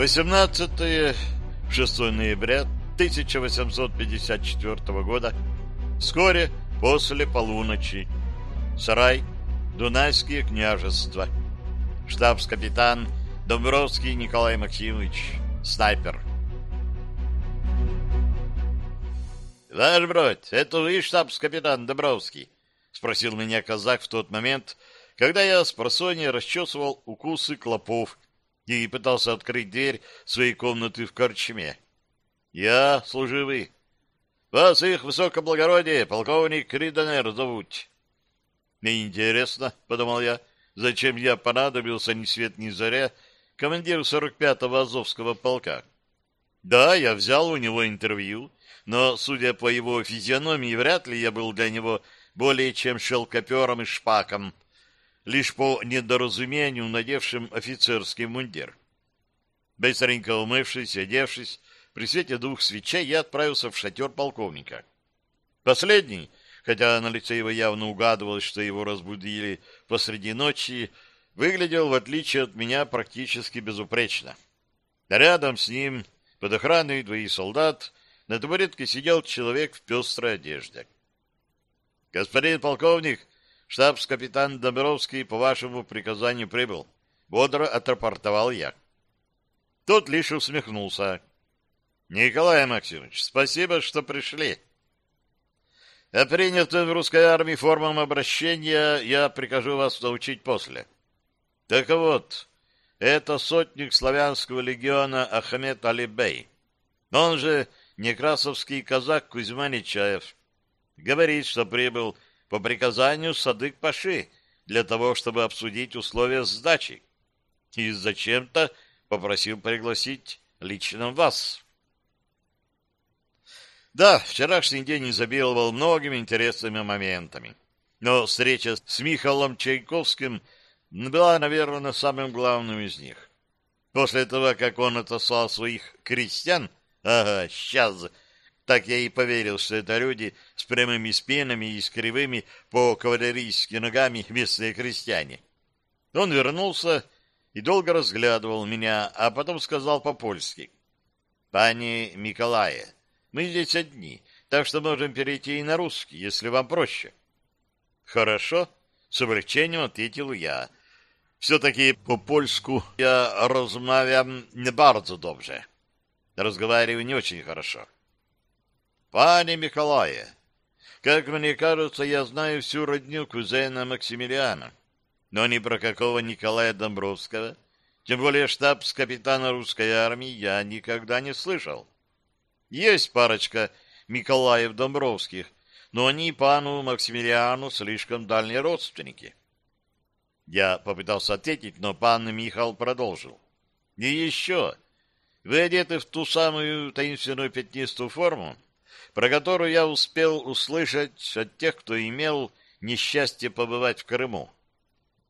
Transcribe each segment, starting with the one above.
18-6 ноября 1854 года, вскоре после полуночи. Сарай, Дунайские княжества. Штабс-капитан Домбровский Николай Максимович, снайпер. «Ваш бродь, это вы штабс-капитан Домбровский?» — спросил меня казак в тот момент, когда я с просонья расчесывал укусы клопов и пытался открыть дверь своей комнаты в корчме. «Я служивый. Вас их высокоблагородие, полковник Ридонер зовут». «Мне интересно», — подумал я, — «зачем я понадобился ни свет ни заря командиру 45-го Азовского полка?» «Да, я взял у него интервью, но, судя по его физиономии, вряд ли я был для него более чем шелкопером и шпаком, лишь по недоразумению надевшим офицерский мундир. Быстренько умывшись, одевшись, при свете двух свечей я отправился в шатер полковника. Последний, хотя на лице его явно угадывалось, что его разбудили посреди ночи, выглядел, в отличие от меня, практически безупречно. Рядом с ним, под охраной двоих солдат, на табуретке сидел человек в пестрой одежде. — Господин полковник, штабс-капитан Добровский по вашему приказанию прибыл. Бодро отрапортовал я. Тот лишь усмехнулся. Николай Максимович, спасибо, что пришли. А принятым в русской армии формам обращения я прикажу вас научить после. Так вот, это сотник славянского легиона Ахмед Алибей. Он же некрасовский казак Кузьма Нечаев. Говорит, что прибыл по приказанию Садык-Паши для того, чтобы обсудить условия сдачи. И зачем-то попросил пригласить лично вас. Да, вчерашний день изобиловал многими интересными моментами. Но встреча с Михаилом Чайковским была, наверное, самым главным из них. После того, как он отослал своих крестьян, ага, сейчас так я и поверил, что это люди с прямыми спинами и с кривыми по кавалерийски ногами местные крестьяне. Он вернулся и долго разглядывал меня, а потом сказал по-польски. — Пани Миколая, мы здесь одни, так что можем перейти и на русский, если вам проще. — Хорошо, — с облегчением ответил я. Все-таки по-польску я размовляю не bardzo dobrze. Разговариваю не очень хорошо. — Пане Миколая, как мне кажется, я знаю всю родню кузена Максимилиана, но ни про какого Николая Домбровского, тем более штабс-капитана русской армии, я никогда не слышал. Есть парочка Николаев Домбровских, но они пану Максимилиану слишком дальние родственники. Я попытался ответить, но пан Михаил продолжил. И еще, вы одеты в ту самую таинственную пятнистую форму, про которую я успел услышать от тех, кто имел несчастье побывать в Крыму.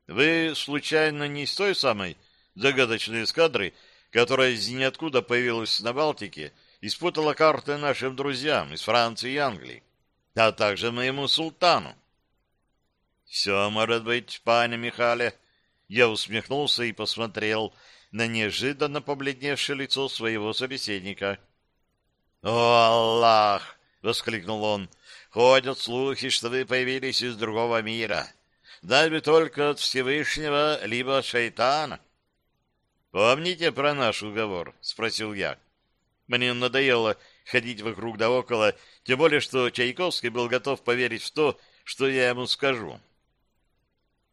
Вы, случайно, не из той самой загадочной эскадры, которая из ниоткуда появилась на Балтике и спутала карты нашим друзьям из Франции и Англии, а также моему султану? Все может быть, пане Михале. Я усмехнулся и посмотрел на неожиданно побледневшее лицо своего собеседника — «О, Аллах!» — воскликнул он. «Ходят слухи, что вы появились из другого мира. Даже только от Всевышнего, либо от шайтана». «Помните про наш уговор?» — спросил я. Мне надоело ходить вокруг да около, тем более, что Чайковский был готов поверить в то, что я ему скажу.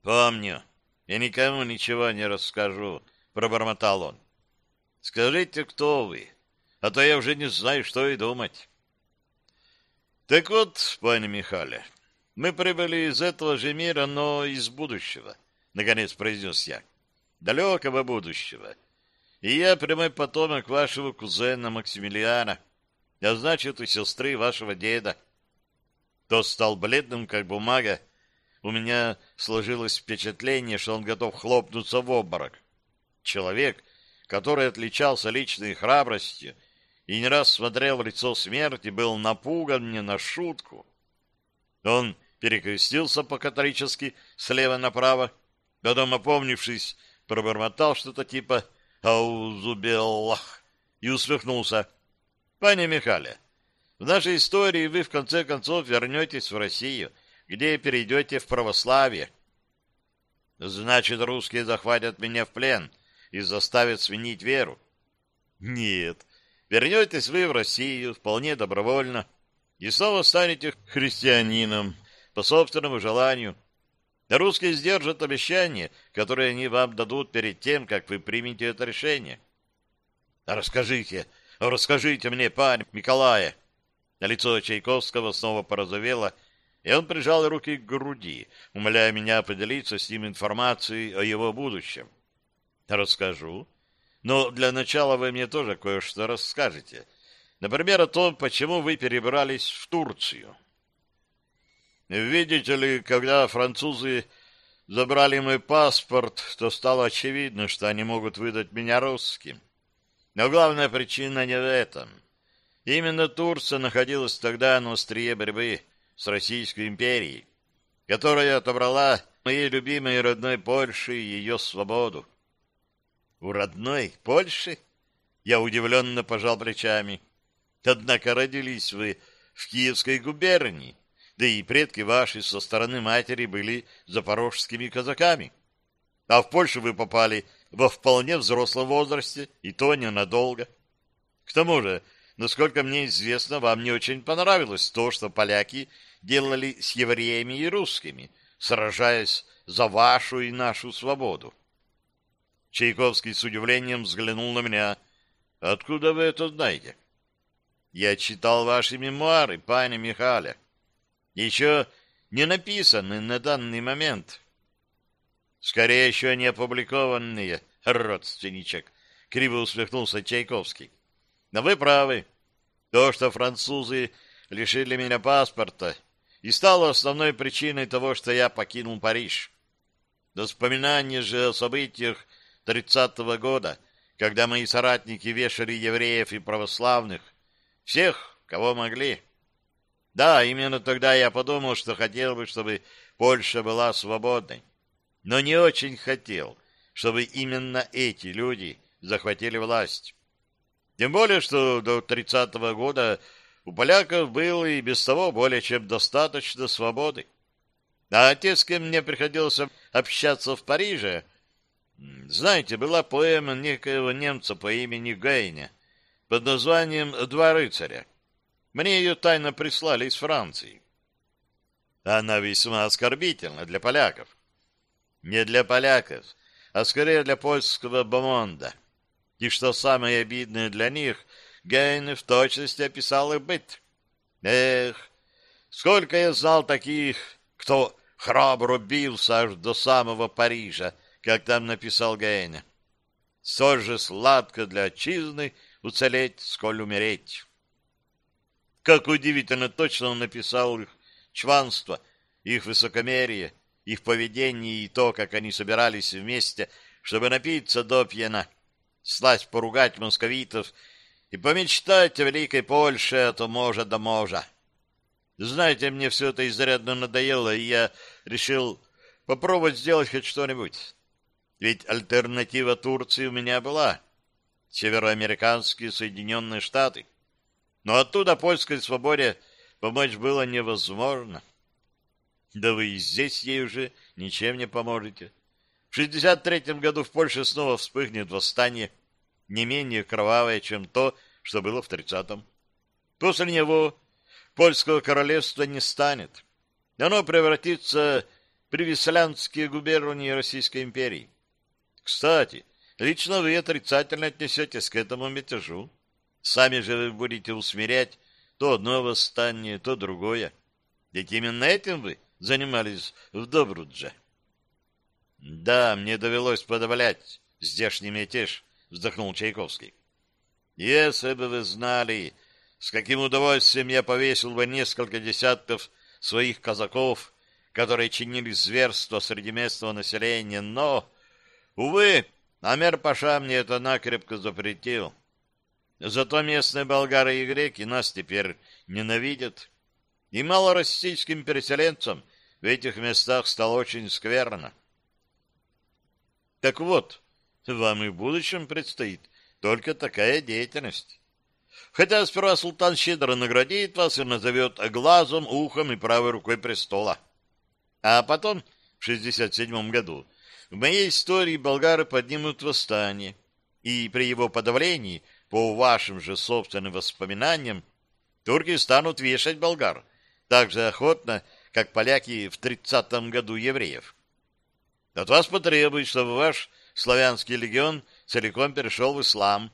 «Помню. Я никому ничего не расскажу», — пробормотал он. «Скажите, кто вы?» А то я уже не знаю, что и думать. Так вот, пани Михаля, мы прибыли из этого же мира, но из будущего, наконец произнес я. Далекого будущего. И я прямой потомок вашего кузена Максимилиана, а значит, у сестры вашего деда. Тот стал бледным, как бумага. У меня сложилось впечатление, что он готов хлопнуться в обморок. Человек, который отличался личной храбростью и не раз смотрел в лицо смерти, был напуган не на шутку. Он перекрестился по-католически слева направо, потом, опомнившись, пробормотал что-то типа Аузубеллах! И усмехнулся. Пане Михаля, в нашей истории вы в конце концов вернетесь в Россию, где перейдете в православие. Значит, русские захватят меня в плен и заставят сменить веру. Нет, вернетесь вы в Россию вполне добровольно и снова станете христианином по собственному желанию. Русские сдержат обещание, которое они вам дадут перед тем, как вы примете это решение. Расскажите, расскажите мне, пан Николая. Лицо Чайковского снова порозовело, и он прижал руки к груди, умоляя меня поделиться с ним информацией о его будущем. Расскажу. Но для начала вы мне тоже кое-что расскажете. Например, о том, почему вы перебрались в Турцию. Видите ли, когда французы забрали мой паспорт, то стало очевидно, что они могут выдать меня русским. Но главная причина не в этом. Именно Турция находилась тогда на острие борьбы с Российской империей, которая отобрала моей любимой родной Польши ее свободу. У родной Польши? Я удивленно пожал плечами. Однако родились вы в Киевской губернии, да и предки ваши со стороны матери были запорожскими казаками. А в Польшу вы попали во вполне взрослом возрасте, и то ненадолго. К тому же, насколько мне известно, вам не очень понравилось то, что поляки делали с евреями и русскими, сражаясь за вашу и нашу свободу. Чайковский с удивлением взглянул на меня. «Откуда вы это знаете?» «Я читал ваши мемуары, пани Михаля. Еще не написаны на данный момент». «Скорее еще не опубликованные, родственничек», — криво усмехнулся Чайковский. «Но вы правы. То, что французы лишили меня паспорта, и стало основной причиной того, что я покинул Париж. Воспоминания же о событиях тридцатого года, когда мои соратники вешали евреев и православных, всех, кого могли. Да, именно тогда я подумал, что хотел бы, чтобы Польша была свободной. Но не очень хотел, чтобы именно эти люди захватили власть. Тем более, что до тридцатого года у поляков было и без того более чем достаточно свободы. А те, с кем мне приходилось общаться в Париже, знаете, была поэма некоего немца по имени Гейне под названием «Два рыцаря». Мне ее тайно прислали из Франции. Она весьма оскорбительна для поляков. Не для поляков, а скорее для польского бомонда. И что самое обидное для них, Гейне в точности описал их быт. Эх, сколько я знал таких, кто храбро бился аж до самого Парижа, как там написал Гейне. Соль же сладко для отчизны уцелеть, сколь умереть. Как удивительно точно он написал их чванство, их высокомерие, их поведение и то, как они собирались вместе, чтобы напиться до пьяна, сласть поругать московитов и помечтать о великой Польше, то можа да можа. Знаете, мне все это изрядно надоело, и я решил попробовать сделать хоть что-нибудь. Ведь альтернатива Турции у меня была. Североамериканские Соединенные Штаты. Но оттуда польской свободе помочь было невозможно. Да вы и здесь ей уже ничем не поможете. В 63-м году в Польше снова вспыхнет восстание, не менее кровавое, чем то, что было в 30-м. После него польского королевства не станет. Оно превратится в привислянские губернии Российской империи. Кстати, лично вы отрицательно отнесетесь к этому мятежу. Сами же вы будете усмирять то одно восстание, то другое. Ведь именно этим вы занимались в Добрудже. Да, мне довелось подавлять здешний мятеж, вздохнул Чайковский. Если бы вы знали, с каким удовольствием я повесил бы несколько десятков своих казаков, которые чинили зверство среди местного населения, но Увы, Амер Паша мне это накрепко запретил. Зато местные болгары и греки нас теперь ненавидят. И малороссийским переселенцам в этих местах стало очень скверно. Так вот, вам и в будущем предстоит только такая деятельность. Хотя сперва султан щедро наградит вас и назовет глазом, ухом и правой рукой престола. А потом, в 67 году, в моей истории болгары поднимут восстание, и при его подавлении, по вашим же собственным воспоминаниям, турки станут вешать болгар так же охотно, как поляки в 30 году евреев. От вас потребует, чтобы ваш славянский легион целиком перешел в ислам,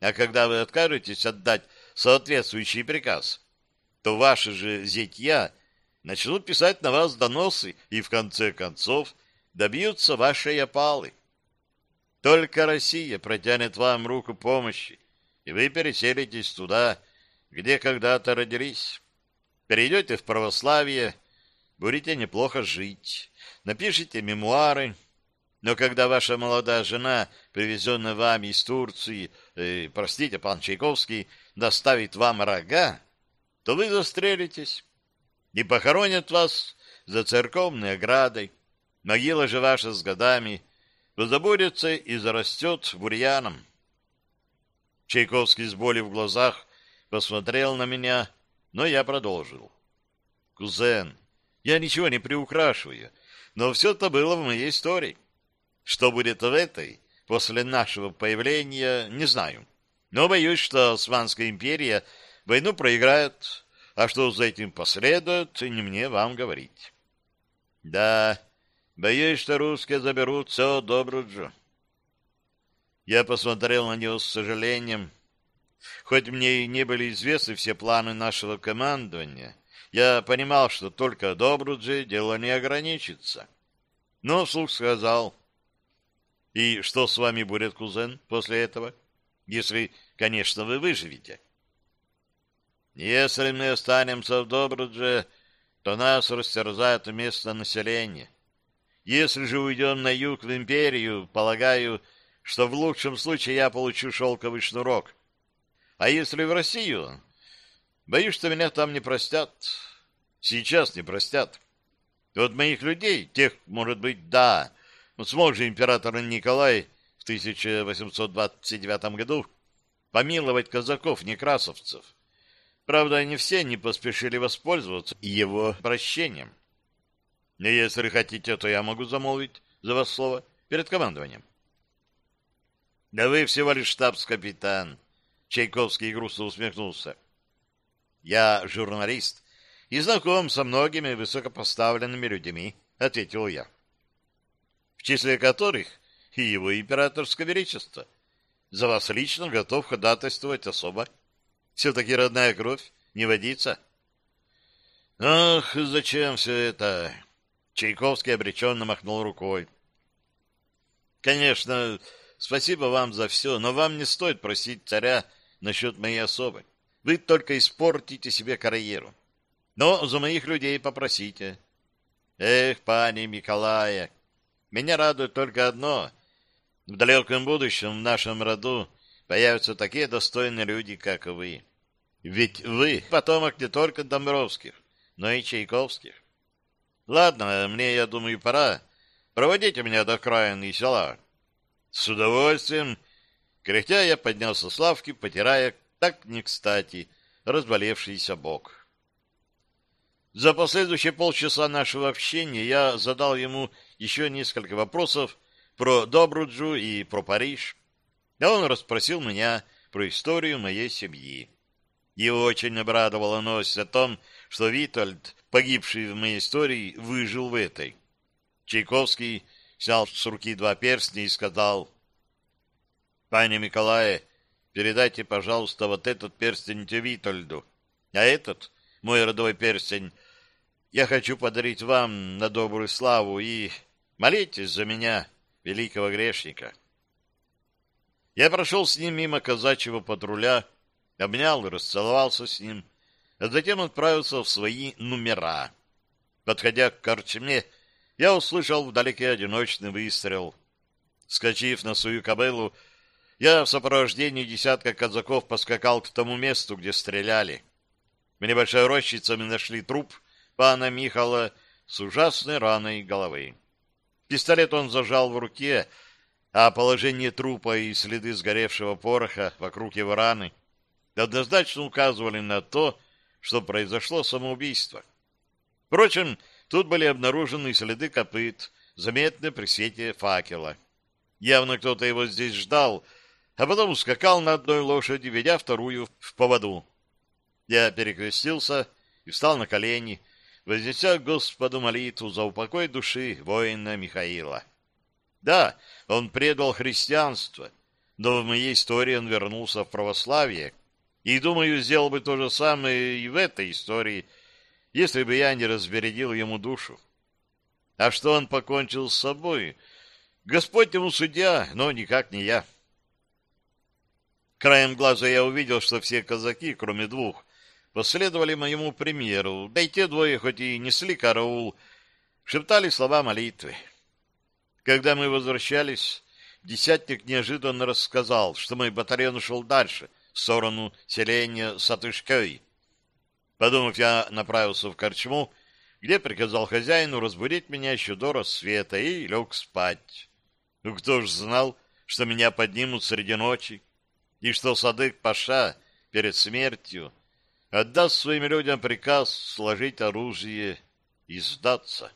а когда вы откажетесь отдать соответствующий приказ, то ваши же зятья начнут писать на вас доносы и, в конце концов, добьются вашей опалы. Только Россия протянет вам руку помощи, и вы переселитесь туда, где когда-то родились. Перейдете в православие, будете неплохо жить, напишите мемуары, но когда ваша молодая жена, привезенная вами из Турции, э, простите, пан Чайковский, доставит вам рога, то вы застрелитесь и похоронят вас за церковной оградой. Могила же ваша с годами позабудется и зарастет бурьяном. Чайковский с болью в глазах посмотрел на меня, но я продолжил. Кузен, я ничего не приукрашиваю, но все это было в моей истории. Что будет в этой, после нашего появления, не знаю. Но боюсь, что Османская империя войну проиграет, а что за этим последует, не мне вам говорить. Да, Боюсь, что русские заберут все Добруджу. Я посмотрел на него с сожалением. Хоть мне и не были известны все планы нашего командования, я понимал, что только Добрудже дело не ограничится. Но вслух сказал, «И что с вами будет, кузен, после этого? Если, конечно, вы выживете». «Если мы останемся в Добрудже, то нас растерзает местное население. Если же уйдем на юг в империю, полагаю, что в лучшем случае я получу шелковый шнурок. А если в Россию? Боюсь, что меня там не простят. Сейчас не простят. Вот моих людей, тех, может быть, да. Вот смог же император Николай в 1829 году помиловать казаков-некрасовцев. Правда, они все не поспешили воспользоваться его прощением. Если хотите, то я могу замолвить за вас слово перед командованием. Да вы всего лишь штабс-капитан. Чайковский грустно усмехнулся. Я журналист и знаком со многими высокопоставленными людьми, ответил я. В числе которых и его императорское величество. За вас лично готов ходатайствовать особо. Все-таки родная кровь не водится. Ах, зачем все это? Чайковский обреченно махнул рукой. «Конечно, спасибо вам за все, но вам не стоит просить царя насчет моей особы. Вы только испортите себе карьеру. Но за моих людей попросите. Эх, пани Николая, меня радует только одно. В далеком будущем в нашем роду появятся такие достойные люди, как вы. Ведь вы потомок не только Домбровских, но и Чайковских. Ладно, мне, я думаю, пора. Проводите меня до окраины села. С удовольствием. Кряхтя я поднялся с лавки, потирая так не кстати разболевшийся бок. За последующие полчаса нашего общения я задал ему еще несколько вопросов про Добруджу и про Париж. А он расспросил меня про историю моей семьи. Его очень обрадовала новость о том, что Витольд погибший в моей истории, выжил в этой. Чайковский снял с руки два перстня и сказал, «Пане Николае, передайте, пожалуйста, вот этот перстень Витольду, а этот, мой родовой перстень, я хочу подарить вам на добрую славу и молитесь за меня, великого грешника». Я прошел с ним мимо казачьего патруля, обнял и расцеловался с ним, а затем отправился в свои номера. Подходя к корчме, я услышал вдалеке одиночный выстрел. Скочив на свою кобылу, я в сопровождении десятка казаков поскакал к тому месту, где стреляли. В небольшой рощице мы нашли труп пана Михала с ужасной раной головы. Пистолет он зажал в руке, а положение трупа и следы сгоревшего пороха вокруг его раны однозначно указывали на то, что произошло самоубийство. Впрочем, тут были обнаружены следы копыт, заметные при свете факела. Явно кто-то его здесь ждал, а потом ускакал на одной лошади, ведя вторую в поводу. Я перекрестился и встал на колени, вознеся Господу молитву за упокой души воина Михаила. Да, он предал христианство, но в моей истории он вернулся в православие, и, думаю, сделал бы то же самое и в этой истории, если бы я не разбередил ему душу. А что он покончил с собой? Господь ему судья, но никак не я. Краем глаза я увидел, что все казаки, кроме двух, последовали моему примеру, да и те двое, хоть и несли караул, шептали слова молитвы. Когда мы возвращались, десятник неожиданно рассказал, что мой батальон ушел дальше, в сторону селения Сатышкой. Подумав, я направился в корчму, где приказал хозяину разбудить меня еще до рассвета и лег спать. Ну, кто ж знал, что меня поднимут среди ночи, и что Садык Паша перед смертью отдаст своим людям приказ сложить оружие и сдаться.